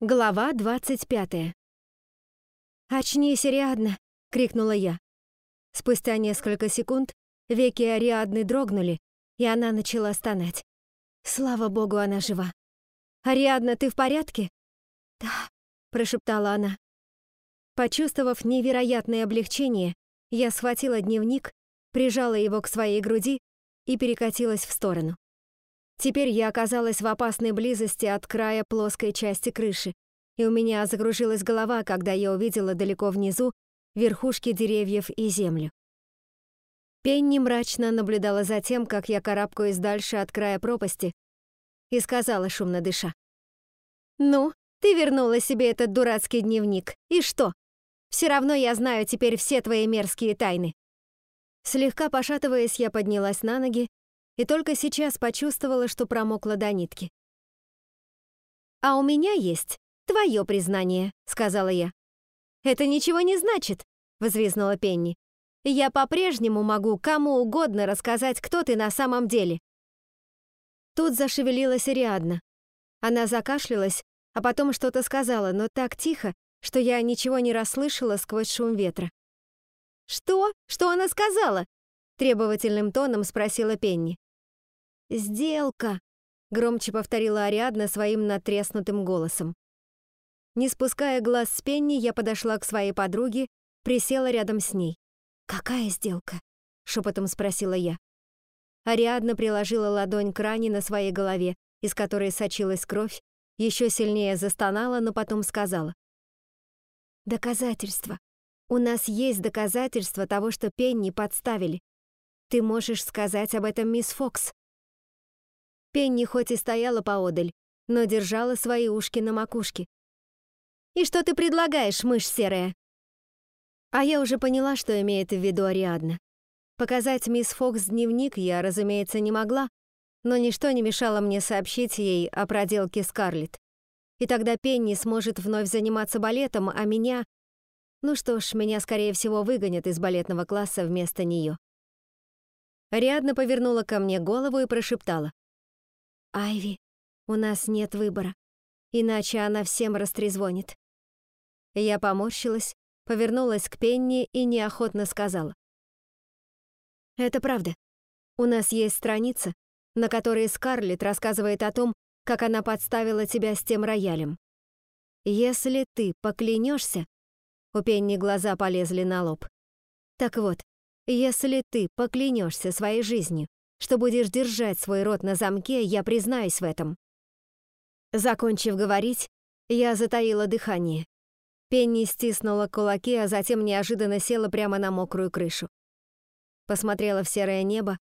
Глава 25. «Очнись, Ариадна!» — крикнула я. Спустя несколько секунд веки Ариадны дрогнули, и она начала стонать. Слава богу, она жива. «Ариадна, ты в порядке?» «Да», — прошептала она. Почувствовав невероятное облегчение, я схватила дневник, прижала его к своей груди и перекатилась в сторону. Теперь я оказалась в опасной близости от края плоской части крыши, и у меня закружилась голова, когда я увидела далеко внизу верхушки деревьев и землю. Пенни мрачно наблюдала за тем, как я карабкаюсь дальше от края пропасти, и сказала, шумно дыша. «Ну, ты вернула себе этот дурацкий дневник. И что? Все равно я знаю теперь все твои мерзкие тайны». Слегка пошатываясь, я поднялась на ноги и только сейчас почувствовала, что промокла до нитки. «А у меня есть твое признание», — сказала я. «Это ничего не значит», — взвизгнула Пенни. «Я по-прежнему могу кому угодно рассказать, кто ты на самом деле». Тут зашевелилась Ариадна. Она закашлялась, а потом что-то сказала, но так тихо, что я ничего не расслышала сквозь шум ветра. «Что? Что она сказала?» — требовательным тоном спросила Пенни. «Сделка!» — громче повторила Ариадна своим натреснутым голосом. Не спуская глаз с Пенни, я подошла к своей подруге, присела рядом с ней. «Какая сделка?» — шепотом спросила я. Ариадна приложила ладонь к ране на своей голове, из которой сочилась кровь, еще сильнее застонала, но потом сказала. «Доказательства. У нас есть доказательства того, что Пенни подставили. Ты можешь сказать об этом мисс Фокс. Пенни хоть и стояла поодаль, но держала свои ушки на макушке. «И что ты предлагаешь, мышь серая?» А я уже поняла, что имеет в виду Ариадна. Показать мисс Фокс дневник я, разумеется, не могла, но ничто не мешало мне сообщить ей о проделке Скарлетт. И тогда Пенни сможет вновь заниматься балетом, а меня... Ну что ж, меня, скорее всего, выгонят из балетного класса вместо нее. Ариадна повернула ко мне голову и прошептала. «Айви, у нас нет выбора, иначе она всем растрезвонит». Я поморщилась, повернулась к Пенни и неохотно сказала. «Это правда. У нас есть страница, на которой Скарлетт рассказывает о том, как она подставила тебя с тем роялем. Если ты поклянешься, у Пенни глаза полезли на лоб. Так вот, если ты поклянешься своей жизнью, что будешь держать свой рот на замке, я признаюсь в этом». Закончив говорить, я затаила дыхание. Пенни стиснула кулаки, а затем неожиданно села прямо на мокрую крышу. Посмотрела в серое небо,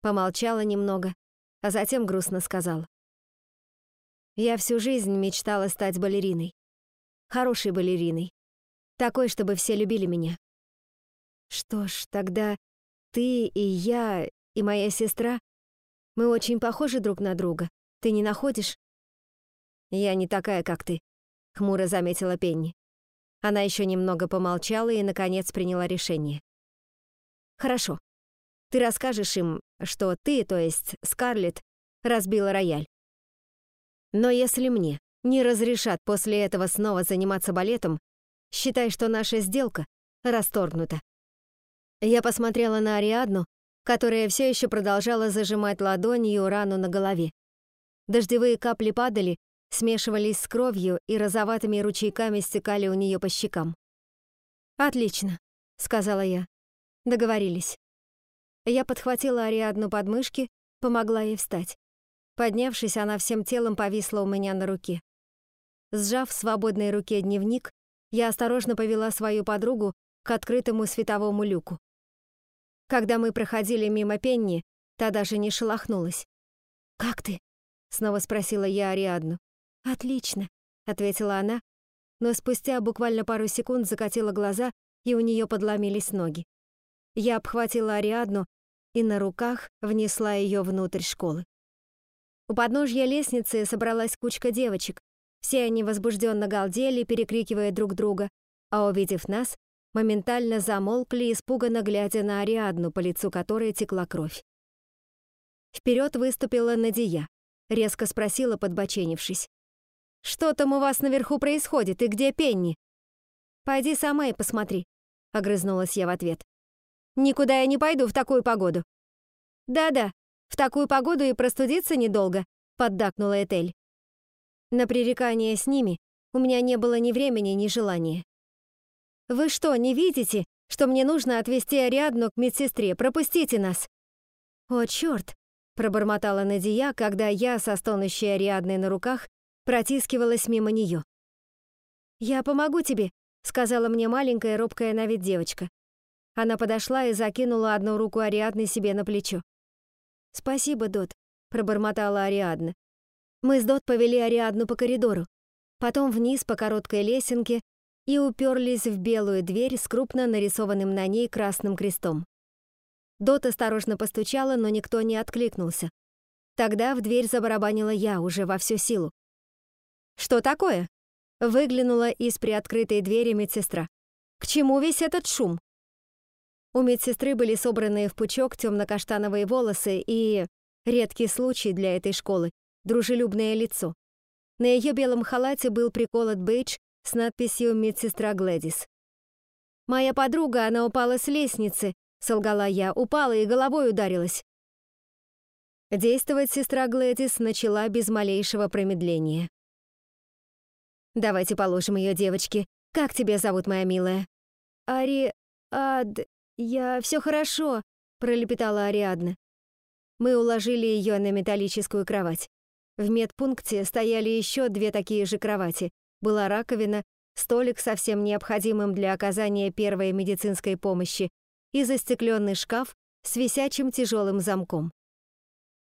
помолчала немного, а затем грустно сказала. «Я всю жизнь мечтала стать балериной. Хорошей балериной. Такой, чтобы все любили меня. Что ж, тогда ты и я и моя сестра, мы очень похожи друг на друга. Ты не находишь?» «Я не такая, как ты», — хмуро заметила Пенни. Она еще немного помолчала и, наконец, приняла решение. «Хорошо. Ты расскажешь им, что ты, то есть Скарлетт, разбила рояль. Но если мне не разрешат после этого снова заниматься балетом, считай, что наша сделка расторгнута». Я посмотрела на Ариадну, которая все еще продолжала зажимать ладонью рану на голове. Дождевые капли падали, смешивались с кровью и розоватыми ручейками стекали у нее по щекам. «Отлично», — сказала я. Договорились. Я подхватила Ариадну подмышки, помогла ей встать. Поднявшись, она всем телом повисла у меня на руке. Сжав в свободной руке дневник, я осторожно повела свою подругу к открытому световому люку. Когда мы проходили мимо Пенни, та даже не шелохнулась. «Как ты?» — снова спросила я Ариадну. «Отлично», — ответила она, но спустя буквально пару секунд закатила глаза, и у нее подломились ноги. Я обхватила Ариадну и на руках внесла ее внутрь школы. У подножья лестницы собралась кучка девочек. Все они возбужденно галдели, перекрикивая друг друга, а увидев нас, моментально замолкли, испуганно глядя на Ариадну, по лицу которой текла кровь. Вперед выступила Надия, резко спросила, подбоченившись. Что там у вас наверху происходит и где Пенни?» «Пойди сама и посмотри», — огрызнулась я в ответ. «Никуда я не пойду в такую погоду». «Да-да, в такую погоду и простудиться недолго», — поддакнула Этель. На пререкание с ними у меня не было ни времени, ни желания. «Вы что, не видите, что мне нужно отвезти Ариадну к медсестре? Пропустите нас!» «О, черт!» — пробормотала Надия, когда я, со стонущей Ариадной на руках, протискивалась мимо нее. «Я помогу тебе», — сказала мне маленькая робкая на вид девочка. Она подошла и закинула одну руку Ариадны себе на плечо. «Спасибо, Дот», — пробормотала Ариадна. Мы с Дот повели Ариадну по коридору, потом вниз по короткой лесенке и уперлись в белую дверь с крупно нарисованным на ней красным крестом. Дот осторожно постучала, но никто не откликнулся. Тогда в дверь забарабанила я уже во всю силу. «Что такое?» Выглянула из приоткрытой двери медсестра. «К чему весь этот шум?» У медсестры были собранные в пучок темно-каштановые волосы и, редкий случай для этой школы, дружелюбное лицо. На ее белом халате был приколот бейдж с надписью «Медсестра Глэдис». «Моя подруга, она упала с лестницы», — солгала я, упала и головой ударилась. Действовать сестра Глэдис начала без малейшего промедления. «Давайте положим ее девочки. Как тебя зовут, моя милая?» «Ари... Ад... Я... все хорошо», — пролепетала Ариадна. Мы уложили ее на металлическую кровать. В медпункте стояли еще две такие же кровати. Была раковина, столик со всем необходимым для оказания первой медицинской помощи и застекленный шкаф с висячим тяжелым замком.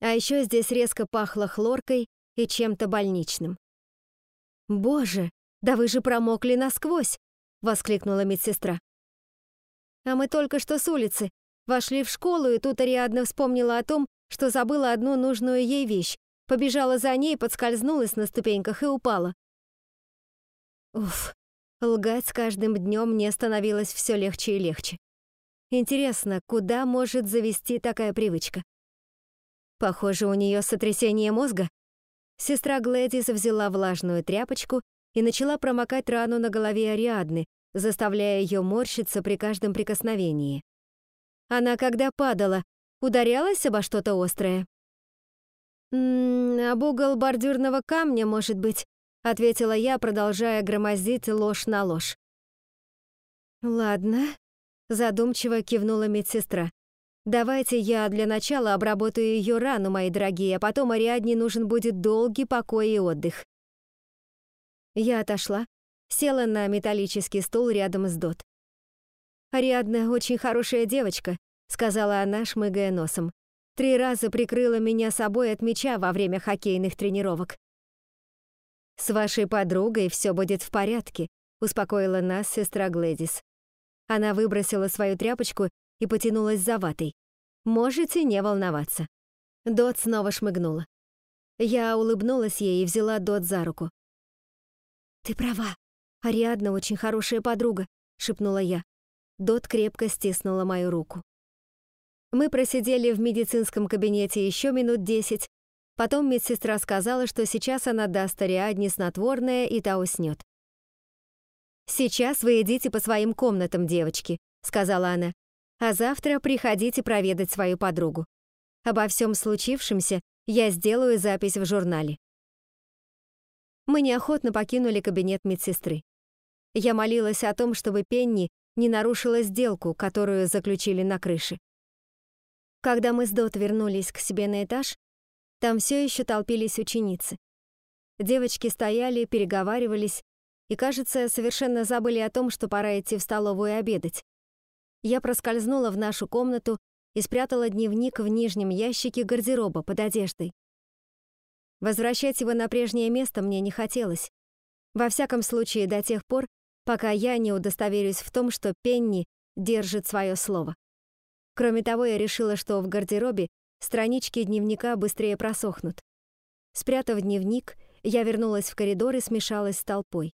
А еще здесь резко пахло хлоркой и чем-то больничным. «Боже, да вы же промокли насквозь!» — воскликнула медсестра. «А мы только что с улицы. Вошли в школу, и тут Ариадна вспомнила о том, что забыла одну нужную ей вещь Побежала за ней, подскользнулась на ступеньках и упала. Уф, лгать с каждым днем мне становилось все легче и легче. Интересно, куда может завести такая привычка? Похоже, у нее сотрясение мозга. Сестра Глэдис взяла влажную тряпочку и начала промокать рану на голове Ариадны, заставляя ее морщиться при каждом прикосновении. Она, когда падала, ударялась обо что-то острое. «М -м, «Об угол бордюрного камня, может быть», — ответила я, продолжая громоздить ложь на ложь. «Ладно», — задумчиво кивнула медсестра. «Давайте я для начала обработаю ее рану, мои дорогие, а потом Ариадне нужен будет долгий покой и отдых». Я отошла, села на металлический стул рядом с Дот. «Ариадна очень хорошая девочка», — сказала она, шмыгая носом. Три раза прикрыла меня собой от мяча во время хоккейных тренировок. «С вашей подругой все будет в порядке», — успокоила нас сестра Глэдис. Она выбросила свою тряпочку и потянулась за ватой. «Можете не волноваться». Дот снова шмыгнула. Я улыбнулась ей и взяла Дот за руку. «Ты права. Ариадна очень хорошая подруга», — шепнула я. Дот крепко стиснула мою руку. Мы просидели в медицинском кабинете еще минут десять. Потом медсестра сказала, что сейчас она даст Ариадне снотворное, и та уснет. «Сейчас вы идите по своим комнатам, девочки», — сказала она. «А завтра приходите проведать свою подругу. Обо всем случившемся я сделаю запись в журнале». Мы неохотно покинули кабинет медсестры. Я молилась о том, чтобы Пенни не нарушила сделку, которую заключили на крыше. Когда мы с Дот вернулись к себе на этаж, там все еще толпились ученицы. Девочки стояли, переговаривались и, кажется, совершенно забыли о том, что пора идти в столовую обедать. Я проскользнула в нашу комнату и спрятала дневник в нижнем ящике гардероба под одеждой. Возвращать его на прежнее место мне не хотелось. Во всяком случае, до тех пор, пока я не удостоверюсь в том, что Пенни держит свое слово. Кроме того, я решила, что в гардеробе странички дневника быстрее просохнут. Спрятав дневник, я вернулась в коридор и смешалась с толпой.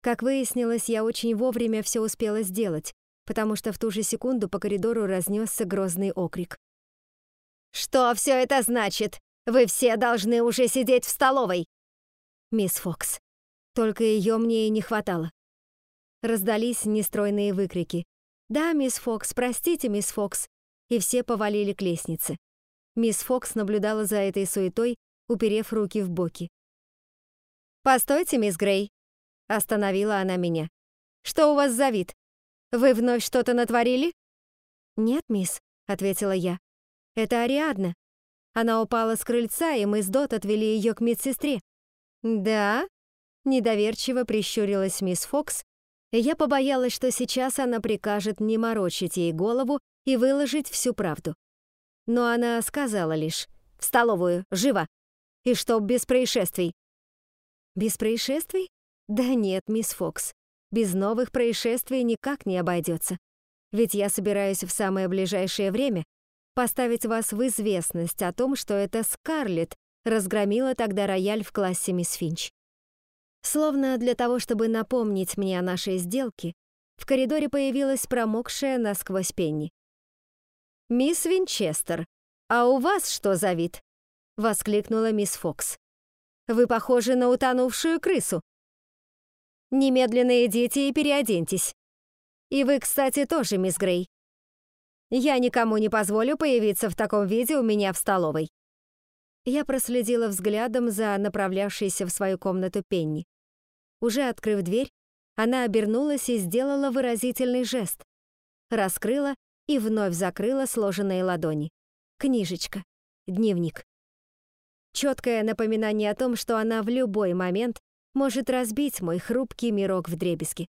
Как выяснилось, я очень вовремя все успела сделать, потому что в ту же секунду по коридору разнесся грозный окрик. «Что все это значит? Вы все должны уже сидеть в столовой!» мисс Фокс. Только ее мне и не хватало. Раздались нестройные выкрики. «Да, мисс Фокс, простите, мисс Фокс!» И все повалили к лестнице. Мисс Фокс наблюдала за этой суетой, уперев руки в боки. «Постойте, мисс Грей!» Остановила она меня. «Что у вас за вид? Вы вновь что-то натворили?» «Нет, мисс», — ответила я. «Это Ариадна. Она упала с крыльца, и мы с Дот отвели ее к медсестре». «Да?» — недоверчиво прищурилась мисс Фокс, я побоялась, что сейчас она прикажет не морочить ей голову и выложить всю правду. Но она сказала лишь «В столовую, живо!» И чтоб без происшествий. Без происшествий? Да нет, мисс Фокс. Без новых происшествий никак не обойдется. Ведь я собираюсь в самое ближайшее время поставить вас в известность о том, что это Скарлетт разгромила тогда рояль в классе мисс Финч. Словно для того, чтобы напомнить мне о нашей сделке, в коридоре появилась промокшая насквозь Пенни. «Мисс Винчестер, а у вас что за вид?» — воскликнула мисс Фокс. «Вы похожи на утонувшую крысу. Немедленно идите и переоденьтесь. И вы, кстати, тоже, мисс Грей. Я никому не позволю появиться в таком виде у меня в столовой». Я проследила взглядом за направлявшейся в свою комнату Пенни. Уже открыв дверь, она обернулась и сделала выразительный жест. Раскрыла и вновь закрыла сложенные ладони. Книжечка. Дневник. Четкое напоминание о том, что она в любой момент может разбить мой хрупкий мирок вдребезги.